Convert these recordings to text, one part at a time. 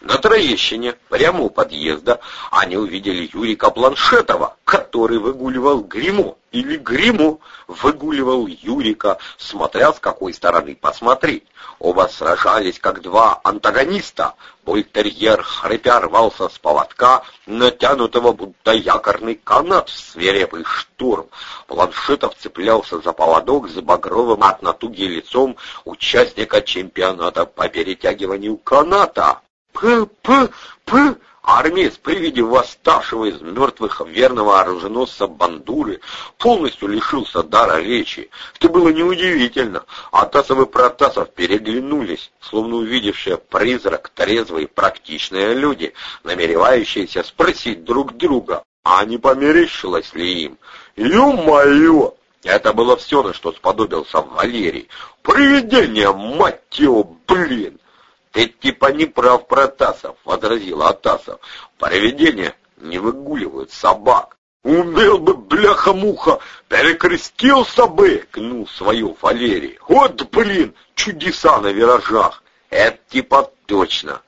На Троещине, прямо у подъезда, они увидели Юрика Планшетова, который выгуливал гриму, или гриму выгуливал Юрика, смотря с какой стороны посмотреть. Оба сражались, как два антагониста. Бультерьер хрипя рвался с поводка, натянутого будто якорный канат в свирепый штурм. Планшетов цеплялся за поводок с багровым от натуги лицом участника чемпионата по перетягиванию каната. П-п-п! Армеец при виде восставшего из мертвых верного оруженосца Бандуры полностью лишился дара речи. Это было неудивительно. Атасов и Протасов переглянулись, словно увидевшие призрак трезвые практичные люди, намеревающиеся спросить друг друга, а не померещилось ли им. «Ё-моё!» Это было все, на что сподобился Валерий. «Привидение, мать его, блин!» «Ты типа не прав, Протасов», — возразил Атасов. «Привидения не выгуливают собак». «Умел бы, бляха-муха, перекрестился бы!» — кнул свою Валерий. «Вот, блин, чудеса на виражах!» «Это типа точно!»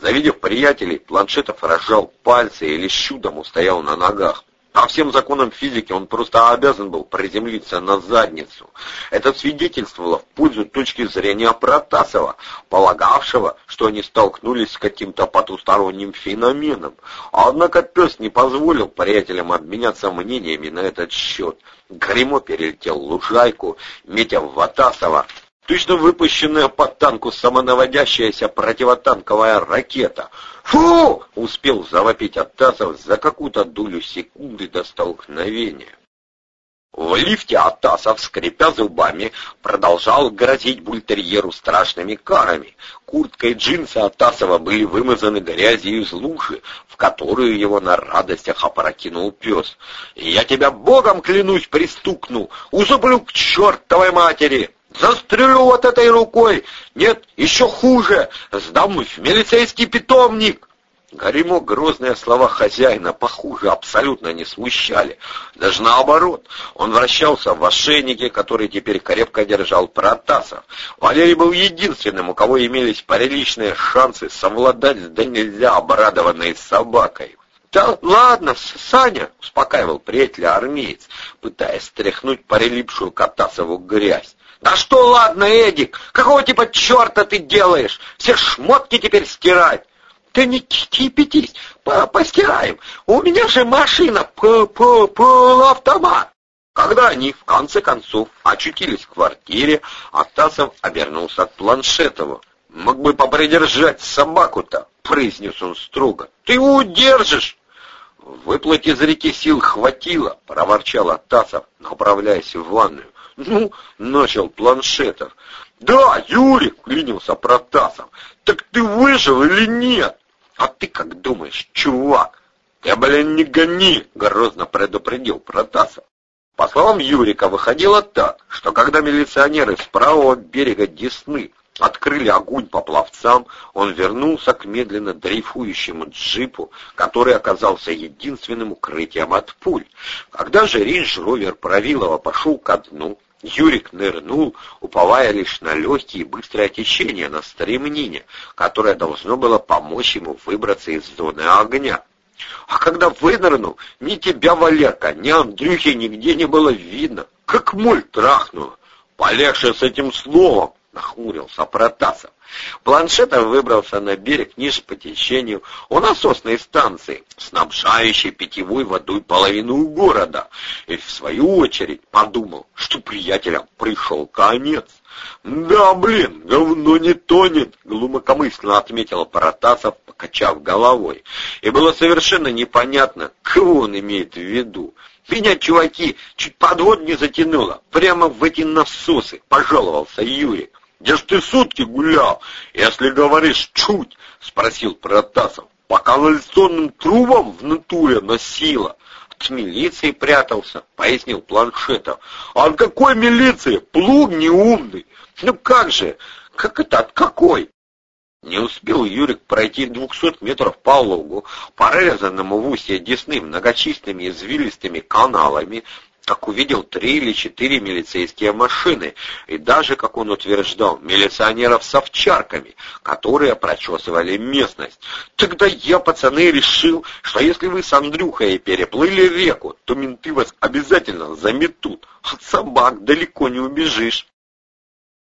Завидев приятелей, Планшетов разжал пальцы и лишь чудом устоял на ногах. По всем законам физики он просто обязан был приземлиться на задницу. Это свидетельствовало в пользу точки зрения Протасова, полагавшего, что они столкнулись с каким-то потусторонним феноменом. Однако пес не позволил приятелям обменяться мнениями на этот счет. Гремо перелетел лужайку, метя в Ватасова, Точно выпущенная по танку самонаводящаяся противотанковая ракета. «Фу!» — успел завопить Атасов за какую-то долю секунды до столкновения. В лифте Атасов, скрипя зубами, продолжал грозить бультерьеру страшными карами. Куртка и джинсы Атасова были вымазаны грязью из лужи, в которую его на радостях опрокинул пес. «Я тебя богом клянусь пристукну! Узублю к чертовой матери!» Застрелю вот этой рукой! Нет, еще хуже! Сдамусь в милицейский питомник!» Гаримо грозные слова хозяина, похуже, абсолютно не смущали. Даже наоборот, он вращался в ошейнике, который теперь крепко держал Протасов. Валерий был единственным, у кого имелись приличные шансы совладать с да нельзя обрадованной собакой. «Да ладно, Саня!» — успокаивал приятеля армеец, пытаясь стряхнуть прилипшую к грязь. «Да что ладно, Эдик, какого типа черта ты делаешь? Все шмотки теперь стирать!» «Ты не кипятись, по постираем, у меня же машина, полуавтомат!» Когда они, в конце концов, очутились в квартире, Атасов обернулся к Планшетову. «Мог бы попридержать собаку-то», — произнес он строго. «Ты его удержишь!» «Выплать из реки сил хватило», — проворчал Атасов, направляясь в ванную. «Ну, — начал Планшетов. — Да, Юрик, — клянился Протасов. — Так ты выжил или нет? А ты как думаешь, чувак? Ты, блин, не гони, — грозно предупредил Протасов. По словам Юрика, выходило так, что когда милиционеры с правого берега Десны открыли огонь по пловцам, он вернулся к медленно дрейфующему джипу, который оказался единственным укрытием от пуль. Когда же рейндж-ровер Правилова пошел ко дну, Юрик нырнул, уповая лишь на легкие и быстрое течение на стремнине, которое должно было помочь ему выбраться из зоны огня. А когда вынырнул, ни тебя, Валерка, ни Андрюхи нигде не было видно, как моль трахнула. Полегче с этим словом, — нахмурился Протасов. Планшетов выбрался на берег ниже по течению у насосной станции, снабжающей питьевой водой половину города, и в свою очередь подумал, что приятелям пришел конец. «Да, блин, говно не тонет», — глубокомысленно отметил Протасов, покачав головой. И было совершенно непонятно, кого он имеет в виду. «Меня, чуваки, чуть подвод не затянуло, прямо в эти насосы», — пожаловался Юрий. Где ж ты сутки гулял, если говоришь чуть? — спросил Протасов. — По канализационным трубам в натуре носила. От милиции прятался, — пояснил Планшетов. — А от какой милиции? Плуг неумный. Ну как же? Как это от какой? Не успел Юрик пройти двухсот метров по лугу, порезанному в устье Десны многочисленными извилистыми каналами, как увидел три или четыре милицейские машины, и даже, как он утверждал, милиционеров с овчарками, которые прочесывали местность. Тогда я, пацаны, решил, что если вы с Андрюхой переплыли реку, то менты вас обязательно заметут. От собак далеко не убежишь.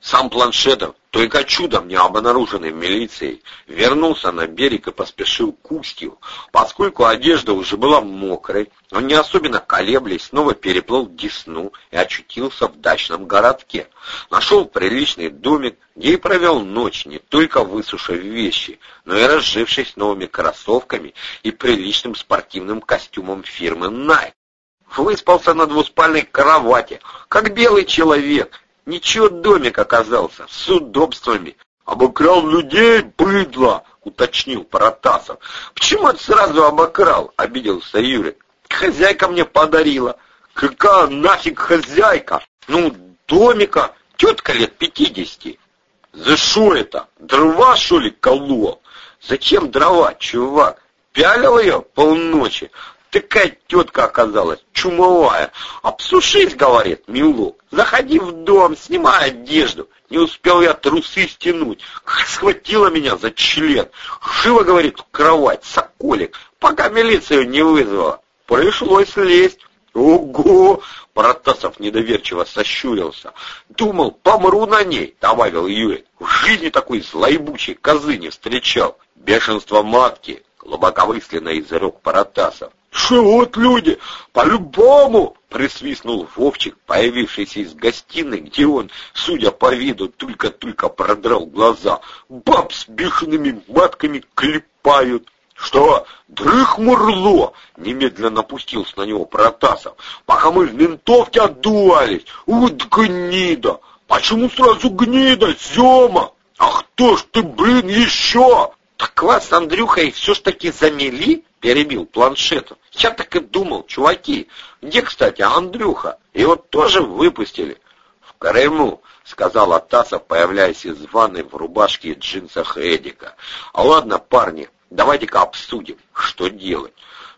Сам Планшетов, только чудом не обнаруженный в милиции, вернулся на берег и поспешил к устью. Поскольку одежда уже была мокрой, он не особенно колеблясь снова переплыл Десну и очутился в дачном городке. Нашел приличный домик, где и провел ночь, не только высушив вещи, но и разжившись новыми кроссовками и приличным спортивным костюмом фирмы Nike. Выспался на двуспальной кровати, как белый человек, Ничего домик оказался, с удобствами. Обокрал людей, быдло, уточнил Паратасов. Почему это сразу обокрал? Обиделся Юрий. Хозяйка мне подарила. Какая нафиг хозяйка? Ну, домика, тетка лет пятидесяти. За что это? Дрова, что ли, колол? Зачем дрова, чувак? Пялил ее полночи. Такая тетка оказалась, чумовая. «Обсушись», — говорит Милок. «Заходи в дом, снимай одежду». Не успел я трусы стянуть. Схватила меня за член. Живо, говорит, кровать, соколик, пока милицию не вызвала. Пришлось лезть. «Ого!» — Протасов недоверчиво сощурился. «Думал, помру на ней», — добавил Юрий. «В жизни такой злоебучей козы не встречал. Бешенство матки», — глубокомысленно изрек Паратасов. «Что вот люди, по-любому!» — присвистнул Вовчик, появившийся из гостиной, где он, судя по виду, только-только продрал глаза. «Баб с бешеными матками клепают!» «Что? Дрых мурло!» — немедленно напустился на него Протасов. «Пока мы в ментовке отдувались! Вот гнида! Почему сразу гнида, Сема? Ах кто ж ты, блин, еще!» «Так вас с Андрюхой все ж таки замели?» — перебил планшету. «Я так и думал, чуваки. Где, кстати, Андрюха? Его тоже выпустили». «В Крыму», — сказал Атасов, появляясь из ванны в рубашке и джинсах Эдика. «А ладно, парни, давайте-ка обсудим, что делать».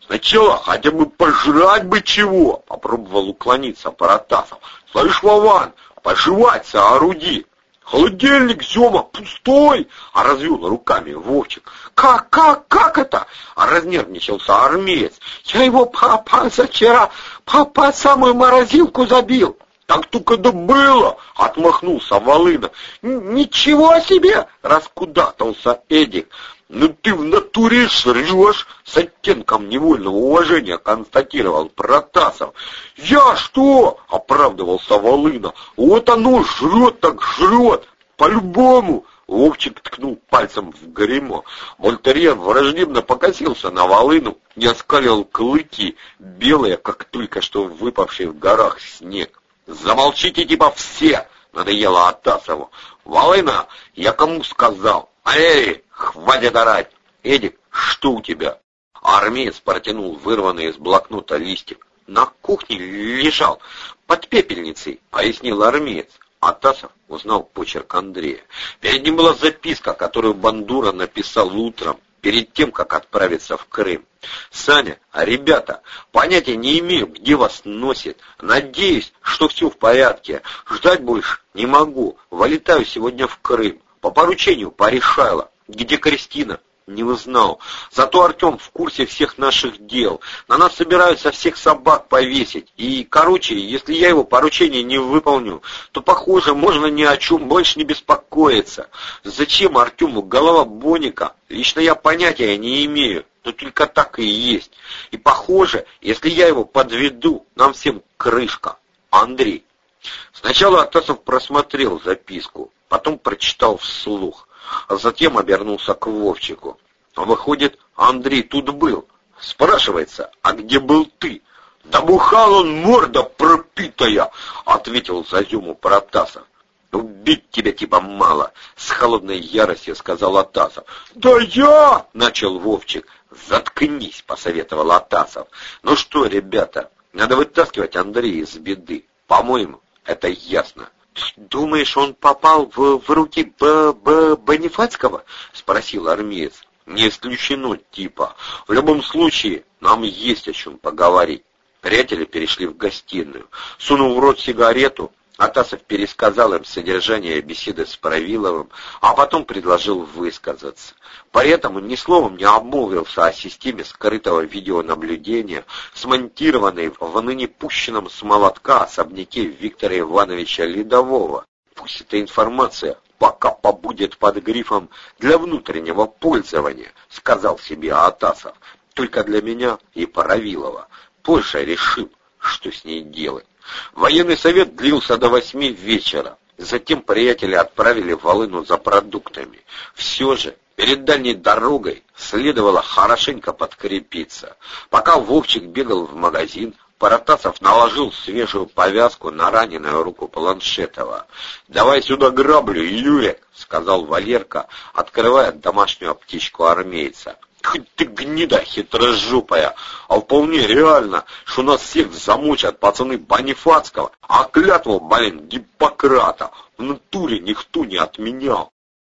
«Сначала хотя бы пожрать бы чего!» — попробовал уклониться Паратасов. «Слышь, Вован, пожевать сооруди!» «Холодильник, Сема, пустой!» — а развел руками Вовчик. «Как, как, как это?» — а разнервничался армеец. «Я его папа вчера папа самую морозилку забил». «Так только да было!» — отмахнулся Волына. «Ничего себе!» — раскудатался Эдик. «Ну ты в натуре срешь!» — с оттенком невольного уважения констатировал Протасов. «Я что?» — оправдывался Волына. «Вот оно жрет так жрет! По-любому!» Вовчик ткнул пальцем в гримо. Мольтерьер враждебно покосился на волыну и оскалил клыки, белые, как только что выпавший в горах снег. «Замолчите типа все!» — надоело Атасову. «Волына, я кому сказал? Эй, хватит орать! Эдик, что у тебя?» Армеец протянул вырванный из блокнота листик. «На кухне лежал, под пепельницей», — пояснил армеец. Атасов узнал почерк Андрея. Перед ним была записка, которую Бандура написал утром, перед тем, как отправиться в Крым. «Саня, а ребята, понятия не имею, где вас носит. Надеюсь, что все в порядке. Ждать больше не могу. Вылетаю сегодня в Крым. По поручению порешала. Где Кристина? Не узнал. Зато Артем в курсе всех наших дел. На нас собираются всех собак повесить. И, короче, если я его поручение не выполню, то, похоже, можно ни о чем больше не беспокоиться. Зачем Артему голова Боника? Лично я понятия не имею. Но только так и есть. И, похоже, если я его подведу, нам всем крышка. Андрей. Сначала Атасов просмотрел записку, потом прочитал вслух а затем обернулся к Вовчику. Выходит, Андрей тут был. Спрашивается, а где был ты? Да бухал он морда пропитая, ответил Зазюму Протасов. «Убить тебя типа мало!» — с холодной яростью сказал Атасов. «Да я!» — начал Вовчик. «Заткнись!» — посоветовал Атасов. «Ну что, ребята, надо вытаскивать Андрея из беды. По-моему, это ясно». «Думаешь, он попал в, в руки Б, Б, Бонифацкого?» — спросил армеец. «Не исключено, типа. В любом случае, нам есть о чем поговорить». Приятели перешли в гостиную. Сунув в рот сигарету, Атасов пересказал им содержание беседы с Правиловым, а потом предложил высказаться. При этом он ни словом не обмолвился о системе скрытого видеонаблюдения, смонтированной в ныне пущенном с молотка особняке Виктора Ивановича Ледового. Пусть эта информация пока побудет под грифом «для внутреннего пользования», сказал себе Атасов, только для меня и Паравилова. Позже решим, что с ней делать. Военный совет длился до восьми вечера. Затем приятели отправили Волыну за продуктами. Все же перед дальней дорогой следовало хорошенько подкрепиться. Пока Вовчик бегал в магазин, Паратасов наложил свежую повязку на раненую руку Планшетова. «Давай сюда граблю, Юрик!» — сказал Валерка, открывая домашнюю аптечку армейца. Ты гнида хитрожопая, а вполне реально, что нас всех замучат пацаны Бонифацкого, а клятву, блин, Гиппократа в натуре никто не отменял.